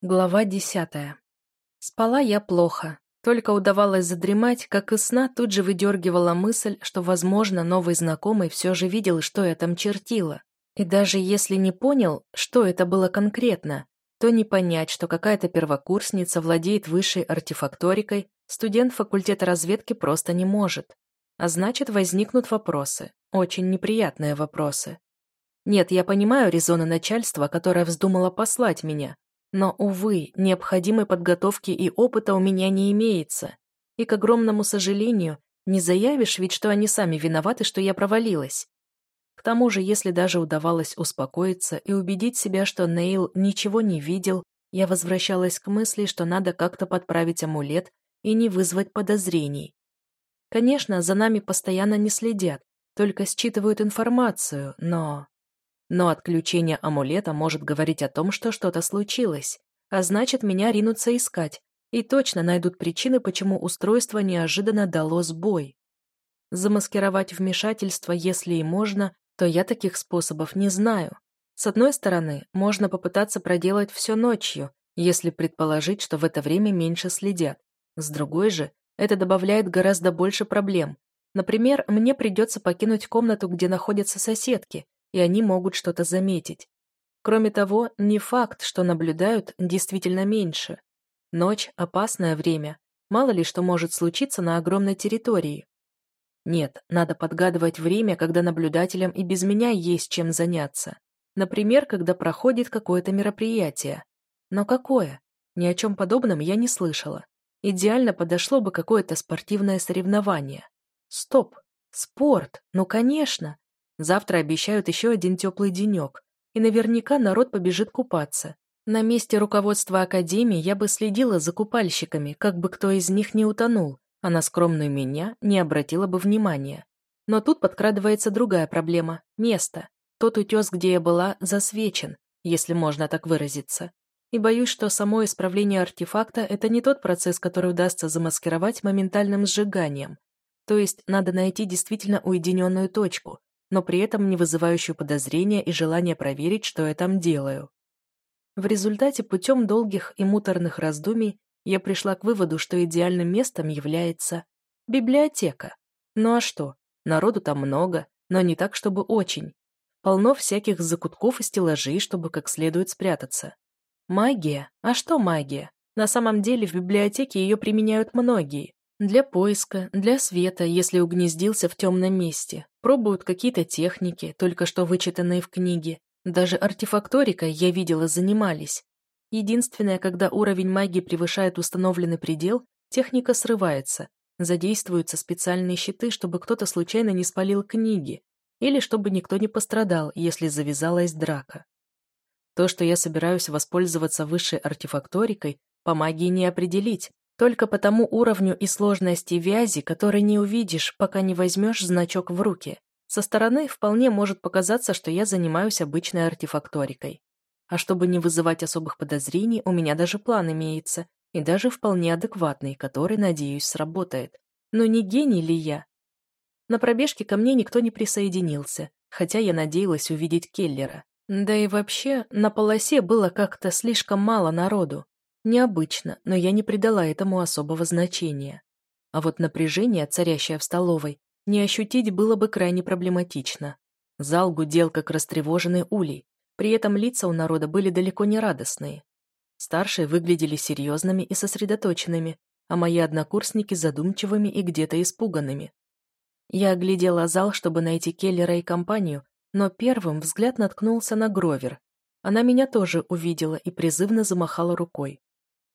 Глава десятая. Спала я плохо. Только удавалось задремать, как из сна тут же выдергивала мысль, что, возможно, новый знакомый все же видел, что я там чертила. И даже если не понял, что это было конкретно, то не понять, что какая-то первокурсница владеет высшей артефакторикой, студент факультета разведки просто не может. А значит, возникнут вопросы. Очень неприятные вопросы. Нет, я понимаю резоны начальства, которое вздумало послать меня, но, увы, необходимой подготовки и опыта у меня не имеется. И, к огромному сожалению, не заявишь ведь, что они сами виноваты, что я провалилась. К тому же, если даже удавалось успокоиться и убедить себя, что Нейл ничего не видел, я возвращалась к мысли, что надо как-то подправить амулет и не вызвать подозрений. Конечно, за нами постоянно не следят, только считывают информацию, но... Но отключение амулета может говорить о том, что что-то случилось, а значит, меня ринутся искать, и точно найдут причины, почему устройство неожиданно дало сбой. Замаскировать вмешательство, если и можно, то я таких способов не знаю. С одной стороны, можно попытаться проделать все ночью, если предположить, что в это время меньше следят. С другой же, это добавляет гораздо больше проблем. Например, мне придется покинуть комнату, где находятся соседки, и они могут что-то заметить. Кроме того, не факт, что наблюдают действительно меньше. Ночь – опасное время, мало ли что может случиться на огромной территории. Нет, надо подгадывать время, когда наблюдателям и без меня есть чем заняться. Например, когда проходит какое-то мероприятие. Но какое? Ни о чем подобном я не слышала. Идеально подошло бы какое-то спортивное соревнование. Стоп! Спорт! Ну, конечно! Завтра обещают еще один теплый денек, и наверняка народ побежит купаться. На месте руководства Академии я бы следила за купальщиками, как бы кто из них не утонул, а на скромную меня не обратила бы внимания. Но тут подкрадывается другая проблема – место. Тот утес, где я была, засвечен, если можно так выразиться. И боюсь, что само исправление артефакта – это не тот процесс, который удастся замаскировать моментальным сжиганием. То есть надо найти действительно уединенную точку, но при этом не вызывающую подозрения и желания проверить, что я там делаю. В результате путем долгих и муторных раздумий я пришла к выводу, что идеальным местом является библиотека. Ну а что? Народу там много, но не так, чтобы очень. Полно всяких закутков и стеллажей, чтобы как следует спрятаться. Магия? А что магия? На самом деле в библиотеке ее применяют многие. Для поиска, для света, если угнездился в темном месте. Пробуют какие-то техники, только что вычитанные в книге. Даже артефакторикой, я видела, занимались. Единственное, когда уровень магии превышает установленный предел, техника срывается. Задействуются специальные щиты, чтобы кто-то случайно не спалил книги, или чтобы никто не пострадал, если завязалась драка. То, что я собираюсь воспользоваться высшей артефакторикой, по магии не определить, только по тому уровню и сложности вязи, который не увидишь, пока не возьмешь значок в руки. Со стороны вполне может показаться, что я занимаюсь обычной артефакторикой. А чтобы не вызывать особых подозрений, у меня даже план имеется, и даже вполне адекватный, который, надеюсь, сработает. Но не гений ли я? На пробежке ко мне никто не присоединился, хотя я надеялась увидеть Келлера. Да и вообще, на полосе было как-то слишком мало народу. Необычно, но я не придала этому особого значения. А вот напряжение, царящее в столовой, не ощутить было бы крайне проблематично. Зал гудел, как растревоженный улей, при этом лица у народа были далеко не радостные. Старшие выглядели серьезными и сосредоточенными, а мои однокурсники задумчивыми и где-то испуганными. Я оглядела зал, чтобы найти Келлера и компанию, но первым взгляд наткнулся на Гровер. Она меня тоже увидела и призывно замахала рукой.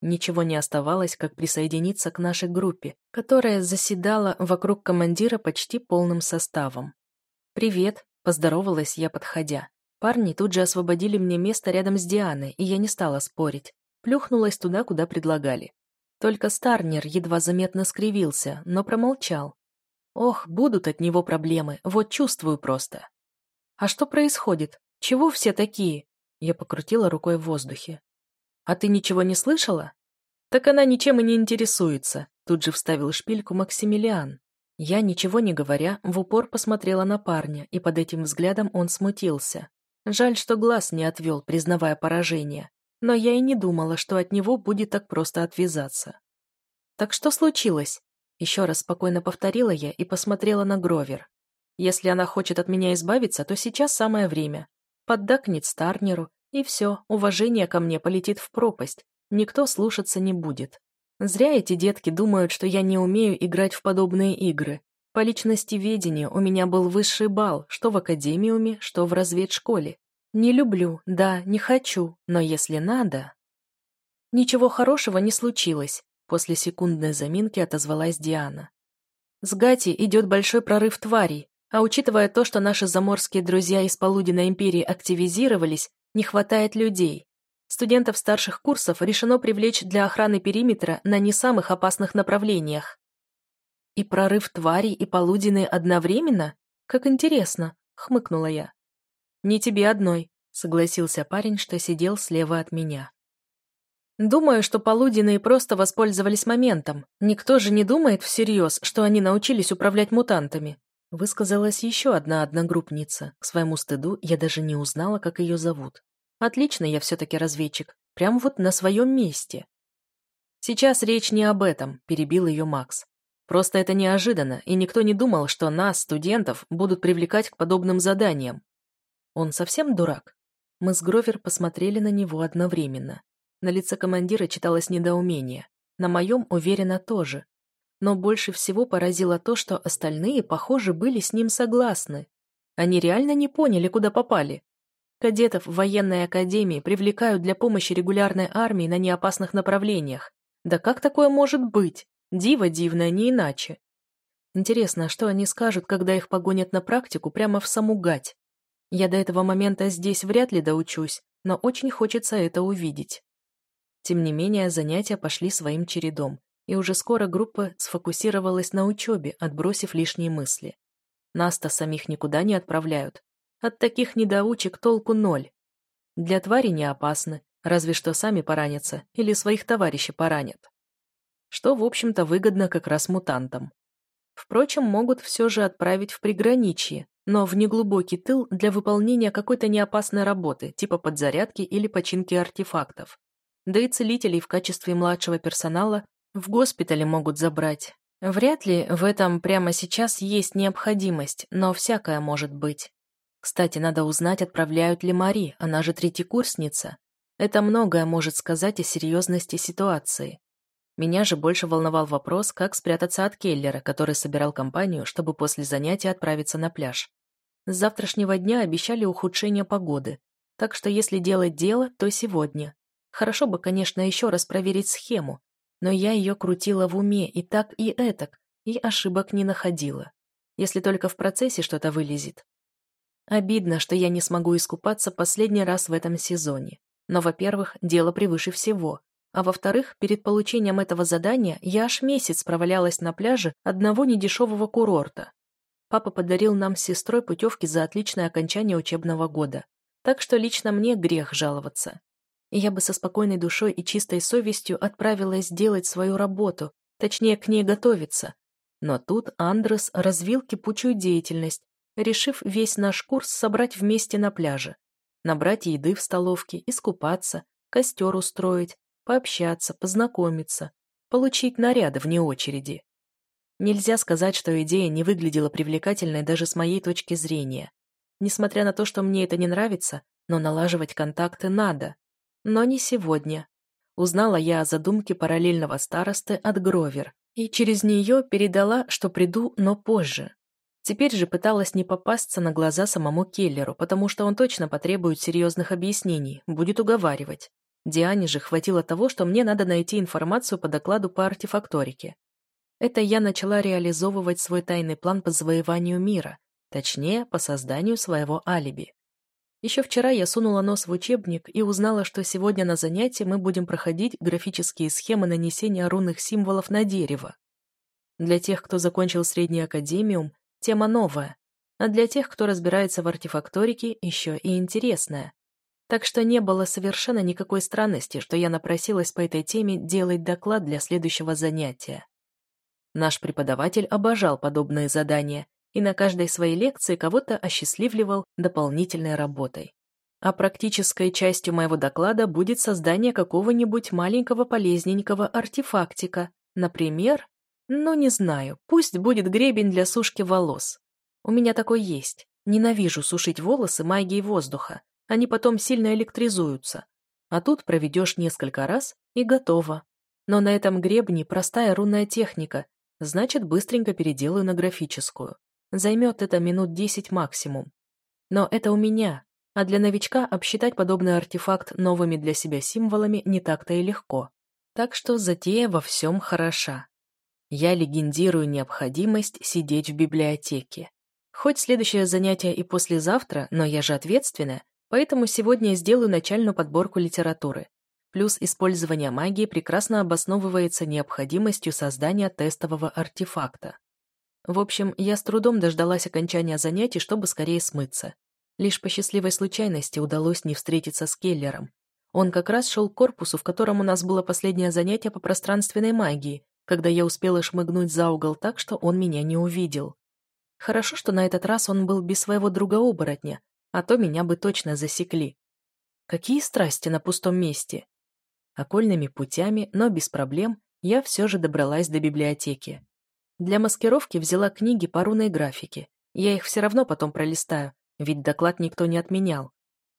Ничего не оставалось, как присоединиться к нашей группе, которая заседала вокруг командира почти полным составом. «Привет», — поздоровалась я, подходя. Парни тут же освободили мне место рядом с Дианой, и я не стала спорить. Плюхнулась туда, куда предлагали. Только Старнер едва заметно скривился, но промолчал. Ох, будут от него проблемы, вот чувствую просто. «А что происходит? Чего все такие?» Я покрутила рукой в воздухе. «А ты ничего не слышала?» «Так она ничем и не интересуется», тут же вставил шпильку Максимилиан. Я, ничего не говоря, в упор посмотрела на парня, и под этим взглядом он смутился. Жаль, что глаз не отвел, признавая поражение. но я и не думала, что от него будет так просто отвязаться. «Так что случилось?» Еще раз спокойно повторила я и посмотрела на Гровер. Если она хочет от меня избавиться, то сейчас самое время. Поддакнет Старнеру, и все, уважение ко мне полетит в пропасть. Никто слушаться не будет. Зря эти детки думают, что я не умею играть в подобные игры. По личности ведения у меня был высший балл, что в академиуме, что в разведшколе. Не люблю, да, не хочу, но если надо... Ничего хорошего не случилось, после секундной заминки отозвалась Диана. С Гати идет большой прорыв тварей, а учитывая то, что наши заморские друзья из Полуденной империи активизировались, не хватает людей. Студентов старших курсов решено привлечь для охраны периметра на не самых опасных направлениях. И прорыв тварей и полуденные одновременно? Как интересно, хмыкнула я. Не тебе одной, согласился парень, что сидел слева от меня. Думаю, что полуденные просто воспользовались моментом. Никто же не думает всерьез, что они научились управлять мутантами. Высказалась еще одна одногруппница. К своему стыду я даже не узнала, как ее зовут. Отлично, я все-таки разведчик. Прям вот на своем месте. Сейчас речь не об этом, перебил ее Макс. Просто это неожиданно, и никто не думал, что нас, студентов, будут привлекать к подобным заданиям. Он совсем дурак? Мы с Гровер посмотрели на него одновременно. На лице командира читалось недоумение. На моем, уверенно, тоже. Но больше всего поразило то, что остальные, похоже, были с ним согласны. Они реально не поняли, куда попали. Кадетов в военной академии привлекают для помощи регулярной армии на неопасных направлениях. Да как такое может быть? Диво дивное, не иначе. Интересно, что они скажут, когда их погонят на практику прямо в саму гать? Я до этого момента здесь вряд ли доучусь, но очень хочется это увидеть. Тем не менее, занятия пошли своим чередом, и уже скоро группа сфокусировалась на учебе, отбросив лишние мысли. Нас-то самих никуда не отправляют. От таких недоучек толку ноль. Для твари не опасны, разве что сами поранятся или своих товарищей поранят. Что, в общем-то, выгодно как раз мутантам. Впрочем, могут все же отправить в приграничье, но в неглубокий тыл для выполнения какой-то неопасной работы, типа подзарядки или починки артефактов. Да и целителей в качестве младшего персонала в госпитале могут забрать. Вряд ли в этом прямо сейчас есть необходимость, но всякое может быть. Кстати, надо узнать, отправляют ли Мари, она же третьекурсница. Это многое может сказать о серьезности ситуации. Меня же больше волновал вопрос, как спрятаться от Келлера, который собирал компанию, чтобы после занятия отправиться на пляж. С завтрашнего дня обещали ухудшение погоды, так что если делать дело, то сегодня. Хорошо бы, конечно, еще раз проверить схему, но я ее крутила в уме и так, и этак, и ошибок не находила. Если только в процессе что-то вылезет. Обидно, что я не смогу искупаться последний раз в этом сезоне. Но, во-первых, дело превыше всего. А во-вторых, перед получением этого задания я аж месяц провалялась на пляже одного недешевого курорта. Папа подарил нам с сестрой путевки за отличное окончание учебного года. Так что лично мне грех жаловаться я бы со спокойной душой и чистой совестью отправилась делать свою работу, точнее, к ней готовиться. Но тут Андрес развил кипучую деятельность, решив весь наш курс собрать вместе на пляже. Набрать еды в столовке, искупаться, костер устроить, пообщаться, познакомиться, получить наряды вне очереди. Нельзя сказать, что идея не выглядела привлекательной даже с моей точки зрения. Несмотря на то, что мне это не нравится, но налаживать контакты надо. Но не сегодня. Узнала я о задумке параллельного старосты от Гровер, и через нее передала, что приду, но позже. Теперь же пыталась не попасться на глаза самому Келлеру, потому что он точно потребует серьезных объяснений, будет уговаривать. Диане же хватило того, что мне надо найти информацию по докладу по артефакторике. Это я начала реализовывать свой тайный план по завоеванию мира, точнее, по созданию своего алиби. Еще вчера я сунула нос в учебник и узнала, что сегодня на занятии мы будем проходить графические схемы нанесения рунных символов на дерево. Для тех, кто закончил средний академиум, тема новая, а для тех, кто разбирается в артефакторике, еще и интересная. Так что не было совершенно никакой странности, что я напросилась по этой теме делать доклад для следующего занятия. Наш преподаватель обожал подобные задания и на каждой своей лекции кого-то осчастливливал дополнительной работой. А практической частью моего доклада будет создание какого-нибудь маленького полезненького артефактика. Например, ну не знаю, пусть будет гребень для сушки волос. У меня такой есть. Ненавижу сушить волосы магией воздуха. Они потом сильно электризуются. А тут проведешь несколько раз и готово. Но на этом гребне простая рунная техника, значит, быстренько переделаю на графическую. Займет это минут десять максимум. Но это у меня, а для новичка обсчитать подобный артефакт новыми для себя символами не так-то и легко. Так что затея во всем хороша. Я легендирую необходимость сидеть в библиотеке. Хоть следующее занятие и послезавтра, но я же ответственная, поэтому сегодня сделаю начальную подборку литературы. Плюс использование магии прекрасно обосновывается необходимостью создания тестового артефакта. В общем, я с трудом дождалась окончания занятий, чтобы скорее смыться. Лишь по счастливой случайности удалось не встретиться с Келлером. Он как раз шел к корпусу, в котором у нас было последнее занятие по пространственной магии, когда я успела шмыгнуть за угол так, что он меня не увидел. Хорошо, что на этот раз он был без своего друга-оборотня, а то меня бы точно засекли. Какие страсти на пустом месте? Окольными путями, но без проблем, я все же добралась до библиотеки. Для маскировки взяла книги по рунной графике. Я их все равно потом пролистаю, ведь доклад никто не отменял.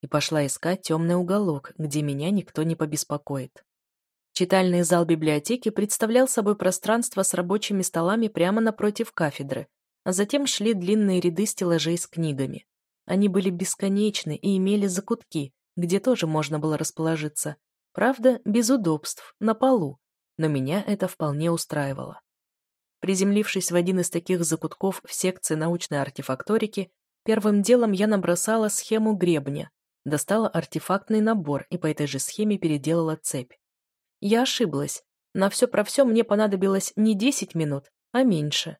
И пошла искать темный уголок, где меня никто не побеспокоит. Читальный зал библиотеки представлял собой пространство с рабочими столами прямо напротив кафедры, а затем шли длинные ряды стеллажей с книгами. Они были бесконечны и имели закутки, где тоже можно было расположиться. Правда, без удобств, на полу, но меня это вполне устраивало. Приземлившись в один из таких закутков в секции научной артефакторики, первым делом я набросала схему гребня, достала артефактный набор и по этой же схеме переделала цепь. Я ошиблась. На все про все мне понадобилось не 10 минут, а меньше.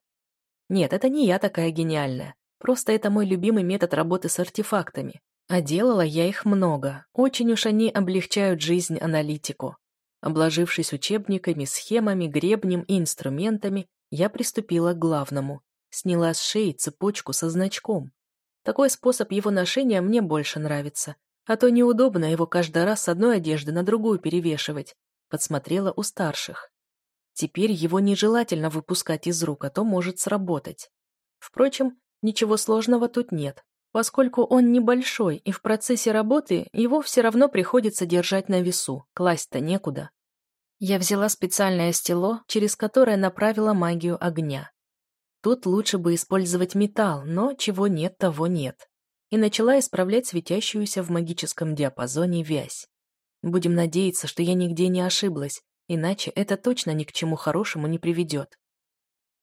Нет, это не я такая гениальная. Просто это мой любимый метод работы с артефактами. А делала я их много. Очень уж они облегчают жизнь аналитику. Обложившись учебниками, схемами, гребнем и инструментами, я приступила к главному. Сняла с шеи цепочку со значком. Такой способ его ношения мне больше нравится. А то неудобно его каждый раз с одной одежды на другую перевешивать. Подсмотрела у старших. Теперь его нежелательно выпускать из рук, а то может сработать. Впрочем, ничего сложного тут нет, поскольку он небольшой, и в процессе работы его все равно приходится держать на весу, класть-то некуда. Я взяла специальное стело, через которое направила магию огня. Тут лучше бы использовать металл, но чего нет, того нет. И начала исправлять светящуюся в магическом диапазоне вязь. Будем надеяться, что я нигде не ошиблась, иначе это точно ни к чему хорошему не приведет.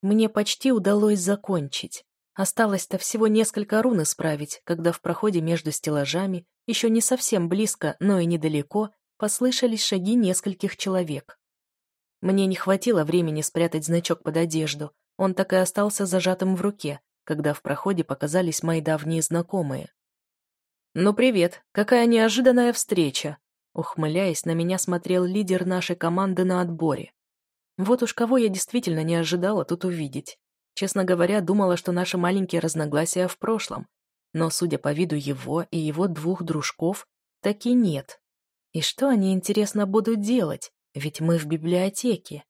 Мне почти удалось закончить. Осталось-то всего несколько рун исправить, когда в проходе между стеллажами, еще не совсем близко, но и недалеко, послышались шаги нескольких человек. Мне не хватило времени спрятать значок под одежду, он так и остался зажатым в руке, когда в проходе показались мои давние знакомые. «Ну привет, какая неожиданная встреча!» Ухмыляясь, на меня смотрел лидер нашей команды на отборе. Вот уж кого я действительно не ожидала тут увидеть. Честно говоря, думала, что наши маленькие разногласия в прошлом. Но, судя по виду его и его двух дружков, таки нет. И что они, интересно, будут делать? Ведь мы в библиотеке.